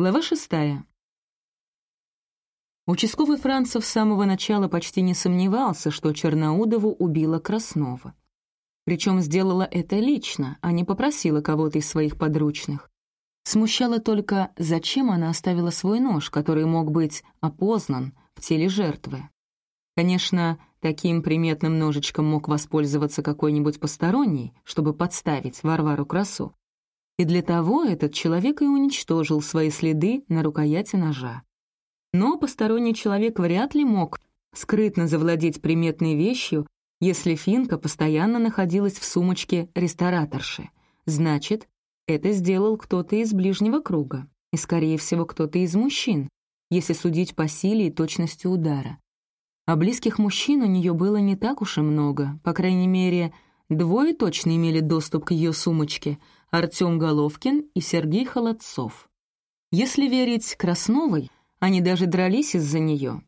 Глава шестая. Участковый Францев с самого начала почти не сомневался, что Черноудову убила Краснова. Причем сделала это лично, а не попросила кого-то из своих подручных. Смущало только, зачем она оставила свой нож, который мог быть опознан в теле жертвы. Конечно, таким приметным ножичком мог воспользоваться какой-нибудь посторонний, чтобы подставить Варвару Красу. И для того этот человек и уничтожил свои следы на рукояти ножа. Но посторонний человек вряд ли мог скрытно завладеть приметной вещью, если финка постоянно находилась в сумочке рестораторши. Значит, это сделал кто-то из ближнего круга, и, скорее всего, кто-то из мужчин, если судить по силе и точности удара. А близких мужчин у нее было не так уж и много, по крайней мере, двое точно имели доступ к ее сумочке — Артем Головкин и Сергей Холодцов. Если верить Красновой, они даже дрались из-за нее.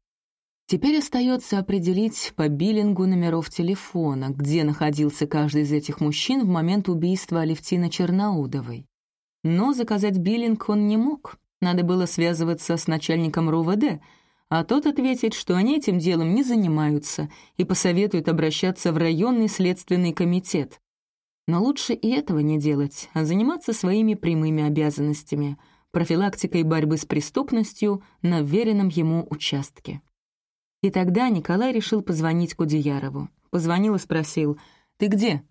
Теперь остается определить по биллингу номеров телефона, где находился каждый из этих мужчин в момент убийства Алевтины Черноудовой. Но заказать биллинг он не мог. Надо было связываться с начальником РУВД, а тот ответит, что они этим делом не занимаются и посоветует обращаться в районный следственный комитет. Но лучше и этого не делать, а заниматься своими прямыми обязанностями — профилактикой борьбы с преступностью на веренном ему участке. И тогда Николай решил позвонить Кудеярову. Позвонил и спросил, «Ты где?»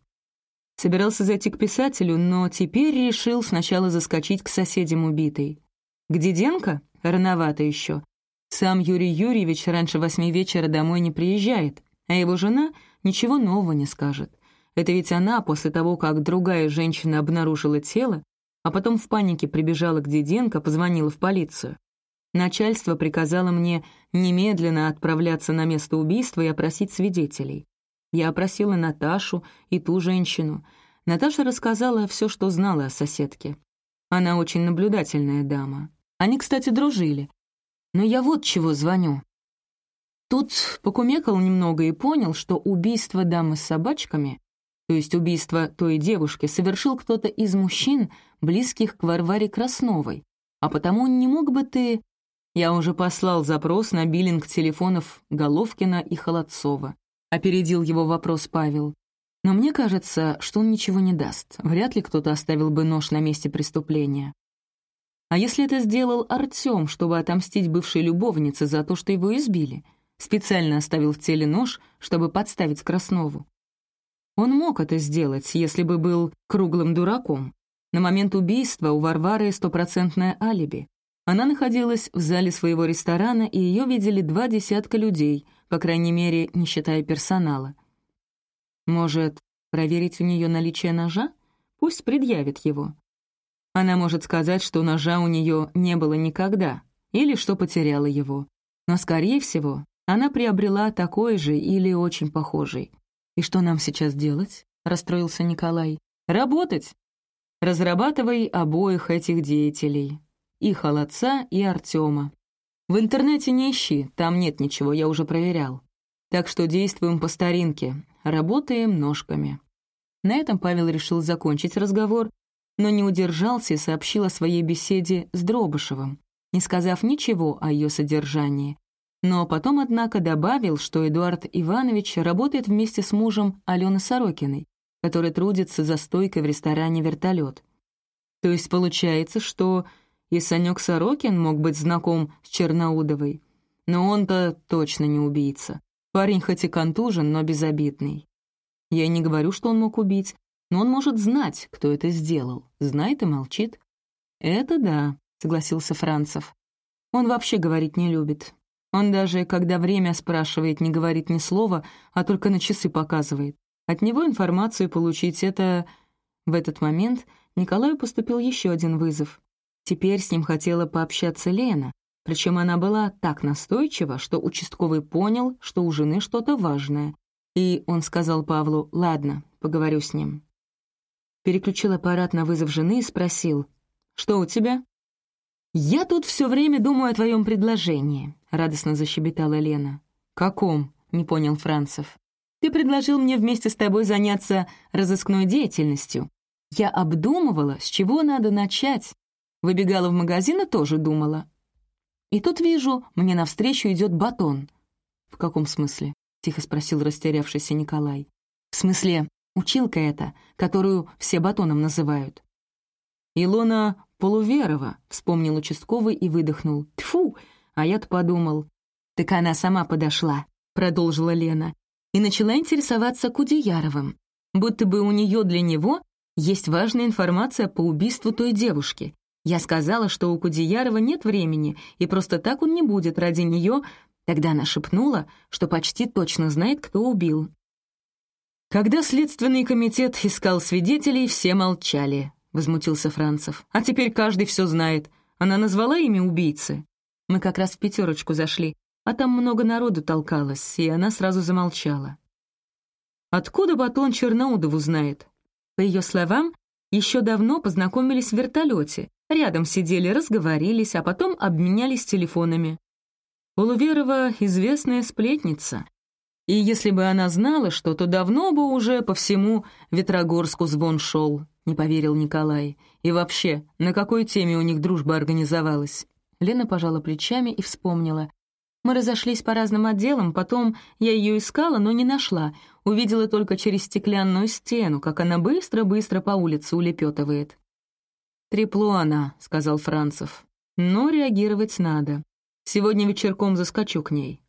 Собирался зайти к писателю, но теперь решил сначала заскочить к соседям убитой. «К Диденко? Рановато еще. Сам Юрий Юрьевич раньше восьми вечера домой не приезжает, а его жена ничего нового не скажет. Это ведь она, после того, как другая женщина обнаружила тело, а потом в панике прибежала к Диденко, позвонила в полицию. Начальство приказало мне немедленно отправляться на место убийства и опросить свидетелей. Я опросила Наташу и ту женщину. Наташа рассказала все, что знала о соседке. Она очень наблюдательная дама. Они, кстати, дружили. Но я вот чего звоню. Тут покумекал немного и понял, что убийство дамы с собачками то есть убийство той девушки, совершил кто-то из мужчин, близких к Варваре Красновой. А потому не мог бы ты... Я уже послал запрос на биллинг телефонов Головкина и Холодцова. Опередил его вопрос Павел. Но мне кажется, что он ничего не даст. Вряд ли кто-то оставил бы нож на месте преступления. А если это сделал Артём, чтобы отомстить бывшей любовнице за то, что его избили? Специально оставил в теле нож, чтобы подставить Краснову. Он мог это сделать, если бы был круглым дураком. На момент убийства у Варвары стопроцентное алиби. Она находилась в зале своего ресторана, и ее видели два десятка людей, по крайней мере, не считая персонала. Может, проверить у нее наличие ножа? Пусть предъявит его. Она может сказать, что ножа у нее не было никогда, или что потеряла его. Но, скорее всего, она приобрела такой же или очень похожий. «И что нам сейчас делать?» — расстроился Николай. «Работать. Разрабатывай обоих этих деятелей. И холодца, и Артема. В интернете не ищи, там нет ничего, я уже проверял. Так что действуем по старинке, работаем ножками». На этом Павел решил закончить разговор, но не удержался и сообщил о своей беседе с Дробышевым, не сказав ничего о ее содержании, но потом, однако, добавил, что Эдуард Иванович работает вместе с мужем Алены Сорокиной, который трудится за стойкой в ресторане «Вертолет». То есть получается, что и Санек Сорокин мог быть знаком с Черноудовой. Но он-то точно не убийца. Парень хоть и контужен, но безобидный. Я не говорю, что он мог убить, но он может знать, кто это сделал. Знает и молчит. «Это да», — согласился Францев. «Он вообще говорить не любит. Он даже, когда время спрашивает, не говорит ни слова, а только на часы показывает. От него информацию получить — это... В этот момент Николаю поступил еще один вызов. Теперь с ним хотела пообщаться Лена, причем она была так настойчива, что участковый понял, что у жены что-то важное. И он сказал Павлу «Ладно, поговорю с ним». Переключил аппарат на вызов жены и спросил «Что у тебя?» «Я тут все время думаю о твоем предложении», — радостно защебетала Лена. «Каком?» — не понял Францев. «Ты предложил мне вместе с тобой заняться разыскной деятельностью. Я обдумывала, с чего надо начать. Выбегала в магазин и тоже думала. И тут вижу, мне навстречу идет батон. «В каком смысле?» — тихо спросил растерявшийся Николай. «В смысле, училка эта, которую все батоном называют». «Илона Полуверова», — вспомнил участковый и выдохнул. «Тьфу!» А я-то подумал. «Так она сама подошла», — продолжила Лена, и начала интересоваться Кудеяровым, будто бы у нее для него есть важная информация по убийству той девушки, я сказала, что у Кудеярова нет времени, и просто так он не будет ради нее. Тогда она шепнула, что почти точно знает, кто убил. «Когда следственный комитет искал свидетелей, все молчали», — возмутился Францев. «А теперь каждый все знает. Она назвала имя убийцы. Мы как раз в пятерочку зашли, а там много народу толкалось, и она сразу замолчала». «Откуда Батон Черноудову знает?» По ее словам, еще давно познакомились в вертолете, Рядом сидели, разговорились, а потом обменялись телефонами. Полуверова — известная сплетница. И если бы она знала что, то давно бы уже по всему Ветрогорску звон шел, не поверил Николай. И вообще, на какой теме у них дружба организовалась? Лена пожала плечами и вспомнила. Мы разошлись по разным отделам, потом я ее искала, но не нашла. Увидела только через стеклянную стену, как она быстро-быстро по улице улепетывает. «Трепло она», — сказал Францев. «Но реагировать надо. Сегодня вечерком заскочу к ней».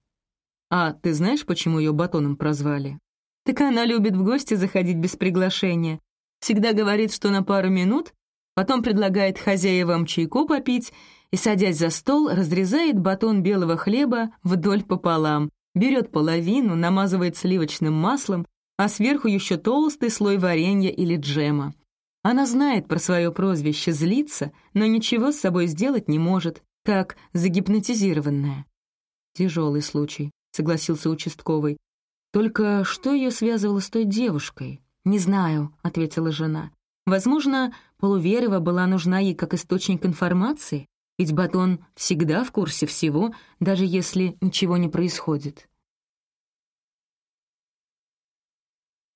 «А ты знаешь, почему ее батоном прозвали?» «Так она любит в гости заходить без приглашения. Всегда говорит, что на пару минут, потом предлагает хозяевам чайку попить и, садясь за стол, разрезает батон белого хлеба вдоль пополам, берет половину, намазывает сливочным маслом, а сверху еще толстый слой варенья или джема. Она знает про свое прозвище, злится, но ничего с собой сделать не может, как загипнотизированная. «Тяжелый случай», — согласился участковый. «Только что ее связывало с той девушкой?» «Не знаю», — ответила жена. «Возможно, Полуверова была нужна ей как источник информации, ведь Батон всегда в курсе всего, даже если ничего не происходит».